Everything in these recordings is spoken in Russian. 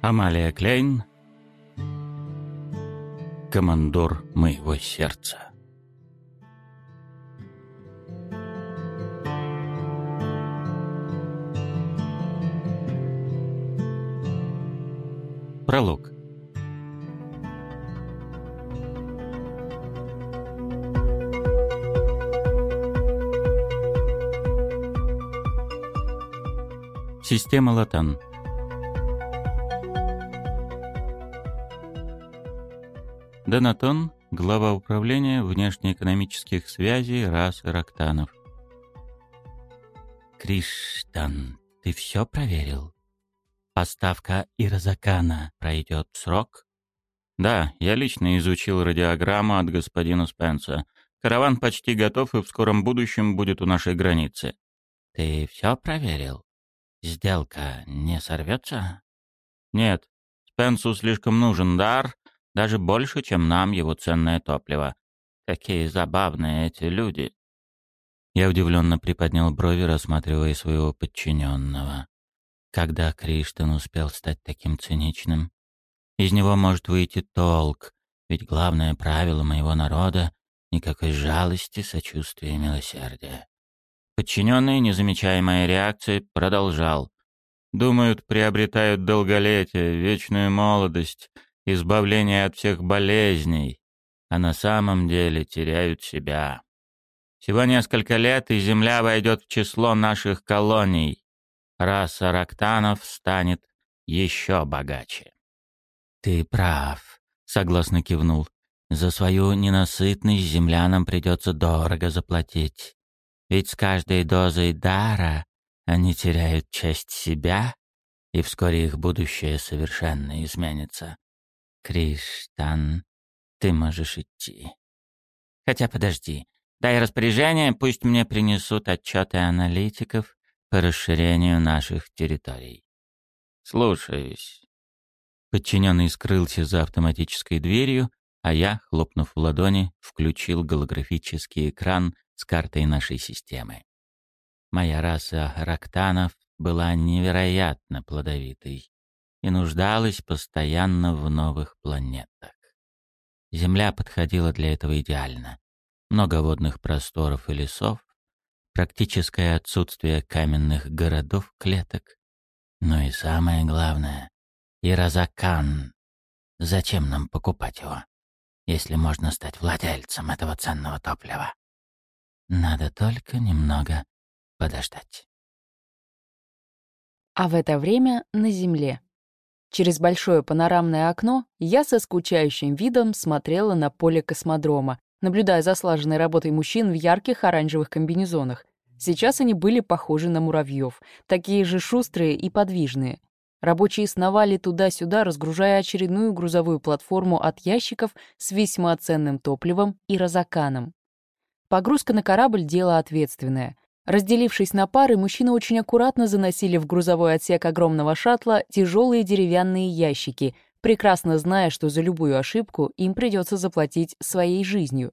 Амалия Клейн, командор моего сердца. Пролог. Система Латан. Донатон, глава управления внешнеэкономических связей расы Рактанов. Криштан, ты все проверил? Поставка Ирозакана пройдет срок? Да, я лично изучил радиограмму от господина Спенса. Караван почти готов и в скором будущем будет у нашей границы. Ты все проверил? Сделка не сорвется? Нет. Спенсу слишком нужен дар, даже больше, чем нам его ценное топливо. Какие забавные эти люди. Я удивленно приподнял брови, рассматривая своего подчиненного. Когда Криштан успел стать таким циничным? Из него может выйти толк, ведь главное правило моего народа — никакой жалости, сочувствия и милосердия. Подчиненный, не замечая моей реакции, продолжал. Думают, приобретают долголетие, вечную молодость, избавление от всех болезней, а на самом деле теряют себя. Всего несколько лет, и Земля войдет в число наших колоний. Раса рактанов станет еще богаче. «Ты прав», — согласно кивнул. «За свою ненасытность землянам придется дорого заплатить. Ведь с каждой дозой дара они теряют часть себя, и вскоре их будущее совершенно изменится. Криштан, ты можешь идти. Хотя подожди, дай распоряжение, пусть мне принесут отчеты аналитиков по расширению наших территорий. Слушаюсь. Подчиненный скрылся за автоматической дверью, а я, хлопнув в ладони, включил голографический экран с картой нашей системы. Моя раса рактанов была невероятно плодовитой и нуждалась постоянно в новых планетах. Земля подходила для этого идеально. Много водных просторов и лесов, практическое отсутствие каменных городов-клеток. Ну и самое главное — Иразакан. Зачем нам покупать его, если можно стать владельцем этого ценного топлива? Надо только немного подождать. А в это время на Земле. Через большое панорамное окно я со скучающим видом смотрела на поле космодрома, наблюдая за слаженной работой мужчин в ярких оранжевых комбинезонах. Сейчас они были похожи на муравьев, такие же шустрые и подвижные. Рабочие сновали туда-сюда, разгружая очередную грузовую платформу от ящиков с весьма ценным топливом и розаканом. Погрузка на корабль — дело ответственное. Разделившись на пары, мужчины очень аккуратно заносили в грузовой отсек огромного шаттла тяжелые деревянные ящики, прекрасно зная, что за любую ошибку им придется заплатить своей жизнью.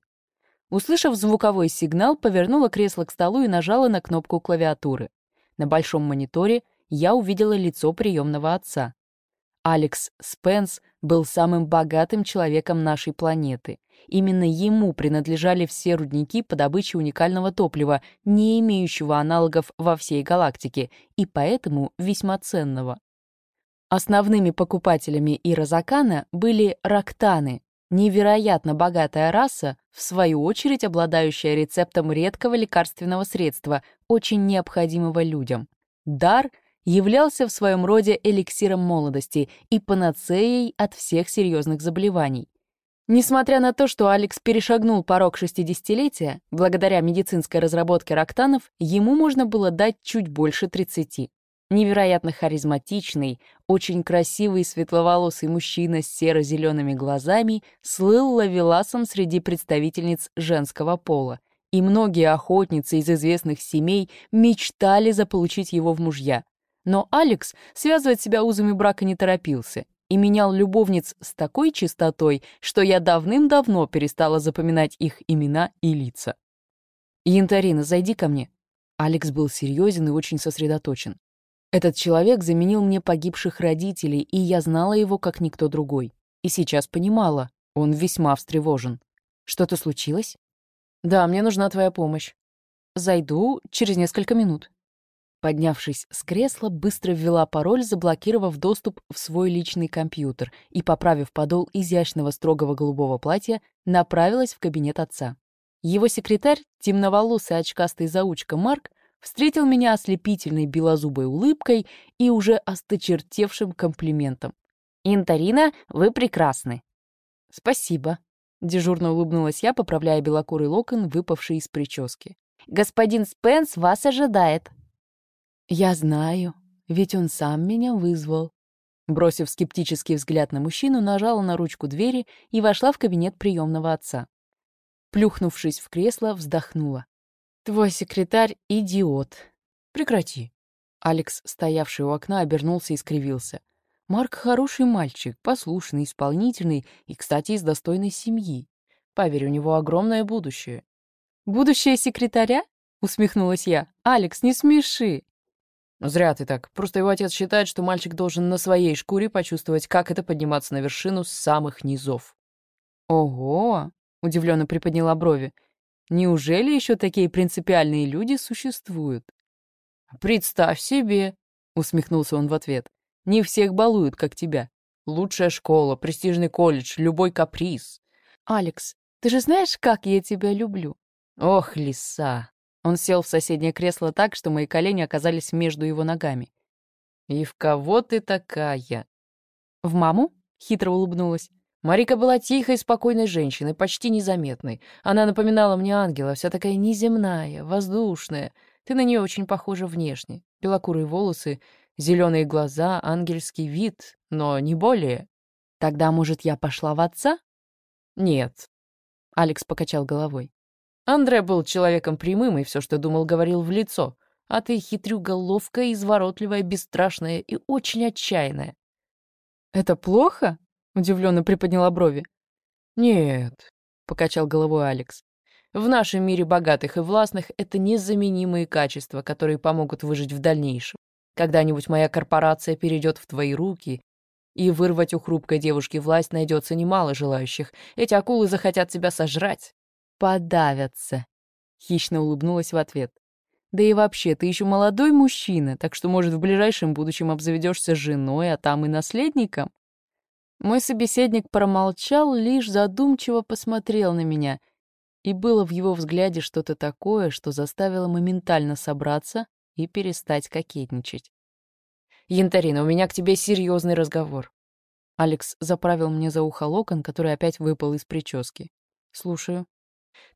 Услышав звуковой сигнал, повернула кресло к столу и нажала на кнопку клавиатуры. На большом мониторе я увидела лицо приемного отца. Алекс Спенс был самым богатым человеком нашей планеты. Именно ему принадлежали все рудники по добыче уникального топлива, не имеющего аналогов во всей галактике, и поэтому весьма ценного. Основными покупателями Ирозакана были рактаны, Невероятно богатая раса, в свою очередь обладающая рецептом редкого лекарственного средства, очень необходимого людям. Дар являлся в своем роде эликсиром молодости и панацеей от всех серьезных заболеваний. Несмотря на то, что Алекс перешагнул порог 60-летия, благодаря медицинской разработке рактанов ему можно было дать чуть больше 30. Невероятно харизматичный, очень красивый светловолосый мужчина с серо-зелеными глазами слыл лавеласом среди представительниц женского пола, и многие охотницы из известных семей мечтали заполучить его в мужья. Но Алекс связывать себя узами брака не торопился и менял любовниц с такой чистотой, что я давным-давно перестала запоминать их имена и лица. «Янтарина, зайди ко мне». Алекс был серьезен и очень сосредоточен. Этот человек заменил мне погибших родителей, и я знала его как никто другой. И сейчас понимала, он весьма встревожен. Что-то случилось? Да, мне нужна твоя помощь. Зайду через несколько минут. Поднявшись с кресла, быстро ввела пароль, заблокировав доступ в свой личный компьютер и, поправив подол изящного строгого голубого платья, направилась в кабинет отца. Его секретарь, темноволосый очкастый заучка Марк, встретил меня ослепительной белозубой улыбкой и уже осточертевшим комплиментом. «Интарина, вы прекрасны!» «Спасибо», — дежурно улыбнулась я, поправляя белокурый локон, выпавший из прически. «Господин Спенс вас ожидает». «Я знаю, ведь он сам меня вызвал». Бросив скептический взгляд на мужчину, нажала на ручку двери и вошла в кабинет приемного отца. Плюхнувшись в кресло, вздохнула. «Твой секретарь — идиот. Прекрати». Алекс, стоявший у окна, обернулся и скривился. «Марк хороший мальчик, послушный, исполнительный и, кстати, из достойной семьи. Поверь, у него огромное будущее». «Будущее секретаря?» — усмехнулась я. «Алекс, не смеши!» «Зря ты так. Просто его отец считает, что мальчик должен на своей шкуре почувствовать, как это подниматься на вершину с самых низов». «Ого!» — удивленно приподняла брови. Неужели еще такие принципиальные люди существуют? «Представь себе!» — усмехнулся он в ответ. «Не всех балуют, как тебя. Лучшая школа, престижный колледж, любой каприз». «Алекс, ты же знаешь, как я тебя люблю?» «Ох, лиса!» Он сел в соседнее кресло так, что мои колени оказались между его ногами. «И в кого ты такая?» «В маму?» — хитро улыбнулась. Марика была тихой, спокойной женщиной, почти незаметной. Она напоминала мне ангела, вся такая неземная, воздушная. Ты на нее очень похожа внешне. Белокурые волосы, зеленые глаза, ангельский вид, но не более. Тогда, может, я пошла в отца? Нет. Алекс покачал головой. Андре был человеком прямым и все, что думал, говорил в лицо. А ты хитрюга ловкая, изворотливая, бесстрашная и очень отчаянная. «Это плохо?» Удивленно приподняла брови. «Нет», — покачал головой Алекс. «В нашем мире богатых и властных это незаменимые качества, которые помогут выжить в дальнейшем. Когда-нибудь моя корпорация перейдет в твои руки, и вырвать у хрупкой девушки власть найдется немало желающих. Эти акулы захотят тебя сожрать. Подавятся. Хищно улыбнулась в ответ. Да и вообще, ты еще молодой мужчина, так что, может, в ближайшем будущем обзаведешься женой, а там и наследником. Мой собеседник промолчал, лишь задумчиво посмотрел на меня, и было в его взгляде что-то такое, что заставило моментально собраться и перестать кокетничать. «Янтарина, у меня к тебе серьезный разговор». Алекс заправил мне за ухо локон, который опять выпал из прически. «Слушаю».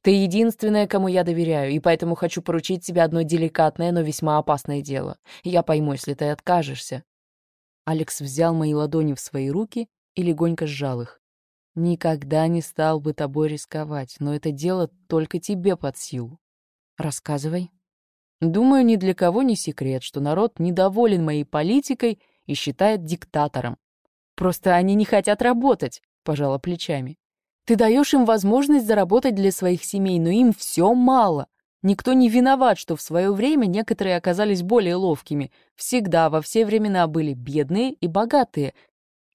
«Ты единственная, кому я доверяю, и поэтому хочу поручить тебе одно деликатное, но весьма опасное дело. Я пойму, если ты откажешься». Алекс взял мои ладони в свои руки и легонько сжал их. «Никогда не стал бы тобой рисковать, но это дело только тебе под силу. Рассказывай». Думаю, ни для кого не секрет, что народ недоволен моей политикой и считает диктатором. Просто они не хотят работать, пожала плечами. Ты даешь им возможность заработать для своих семей, но им все мало. Никто не виноват, что в свое время некоторые оказались более ловкими. Всегда, во все времена были бедные и богатые,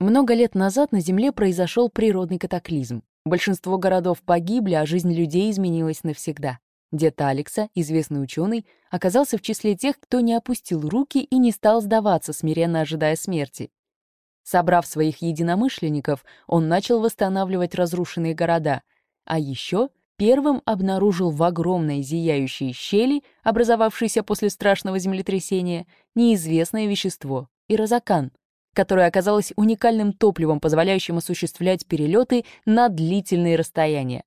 много лет назад на Земле произошел природный катаклизм. Большинство городов погибли, а жизнь людей изменилась навсегда. Дед Алекса, известный ученый, оказался в числе тех, кто не опустил руки и не стал сдаваться, смиренно ожидая смерти. Собрав своих единомышленников, он начал восстанавливать разрушенные города, а еще первым обнаружил в огромной зияющей щели, образовавшейся после страшного землетрясения, неизвестное вещество — ирозакан — которое оказалось уникальным топливом, позволяющим осуществлять перелеты на длительные расстояния.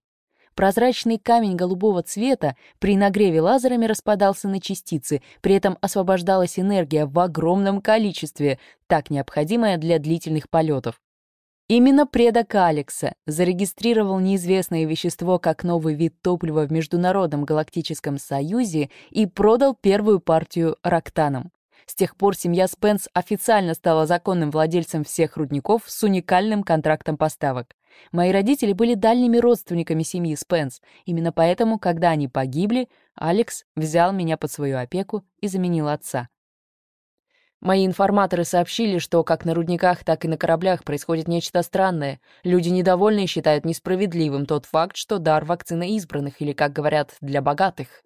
Прозрачный камень голубого цвета при нагреве лазерами распадался на частицы, при этом освобождалась энергия в огромном количестве, так необходимая для длительных полетов. Именно предок Алекса зарегистрировал неизвестное вещество как новый вид топлива в Международном галактическом союзе и продал первую партию рактанам. С тех пор семья Спенс официально стала законным владельцем всех рудников с уникальным контрактом поставок. Мои родители были дальними родственниками семьи Спенс. Именно поэтому, когда они погибли, Алекс взял меня под свою опеку и заменил отца. Мои информаторы сообщили, что как на рудниках, так и на кораблях происходит нечто странное. Люди недовольны и считают несправедливым тот факт, что дар вакцины избранных, или, как говорят, для богатых.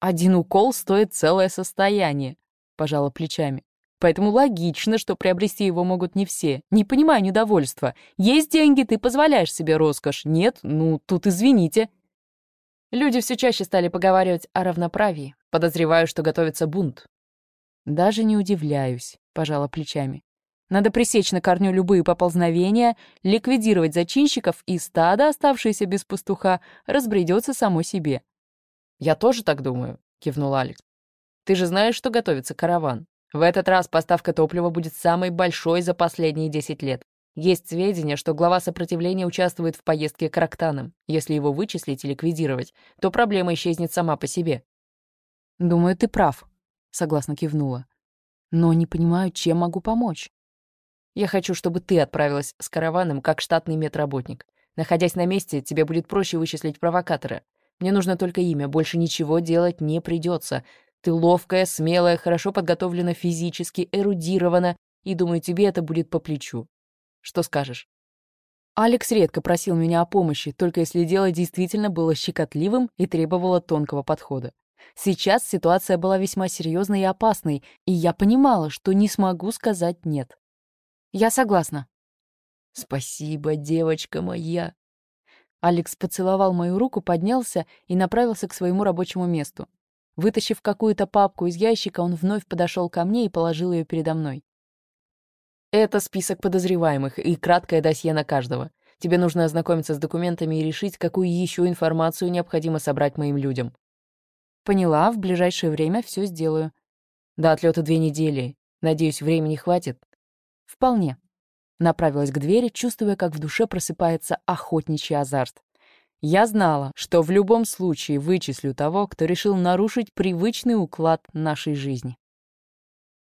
Один укол стоит целое состояние, пожала плечами. Поэтому логично, что приобрести его могут не все. Не понимаю недовольства. Есть деньги, ты позволяешь себе роскошь. Нет, ну, тут извините. Люди все чаще стали поговаривать о равноправии. Подозреваю, что готовится бунт. Даже не удивляюсь, пожала плечами. Надо пресечь на корню любые поползновения, ликвидировать зачинщиков, и стадо, оставшееся без пастуха, разбредется само себе. «Я тоже так думаю», — кивнул Алекс. «Ты же знаешь, что готовится караван. В этот раз поставка топлива будет самой большой за последние 10 лет. Есть сведения, что глава сопротивления участвует в поездке к Рактанам. Если его вычислить и ликвидировать, то проблема исчезнет сама по себе. «Думаю, ты прав», — согласно кивнула. «Но не понимаю, чем могу помочь. Я хочу, чтобы ты отправилась с караваном как штатный медработник. Находясь на месте, тебе будет проще вычислить провокатора. Мне нужно только имя, больше ничего делать не придется. Ты ловкая, смелая, хорошо подготовлена физически, эрудирована, и, думаю, тебе это будет по плечу. Что скажешь?» Алекс редко просил меня о помощи, только если дело действительно было щекотливым и требовало тонкого подхода. Сейчас ситуация была весьма серьезной и опасной, и я понимала, что не смогу сказать «нет». «Я согласна». «Спасибо, девочка моя». Алекс поцеловал мою руку, поднялся и направился к своему рабочему месту. Вытащив какую-то папку из ящика, он вновь подошел ко мне и положил ее передо мной. «Это список подозреваемых и краткое досье на каждого. Тебе нужно ознакомиться с документами и решить, какую еще информацию необходимо собрать моим людям». «Поняла, в ближайшее время все сделаю». «До отлета две недели. Надеюсь, времени хватит?» «Вполне». Направилась к двери, чувствуя, как в душе просыпается охотничий азарт. Я знала, что в любом случае вычислю того, кто решил нарушить привычный уклад нашей жизни.